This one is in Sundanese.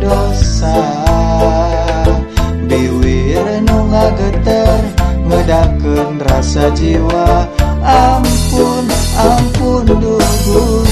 dosa biwir nu ngageter ngedaken rasa jiwa. Ampun ampun dugu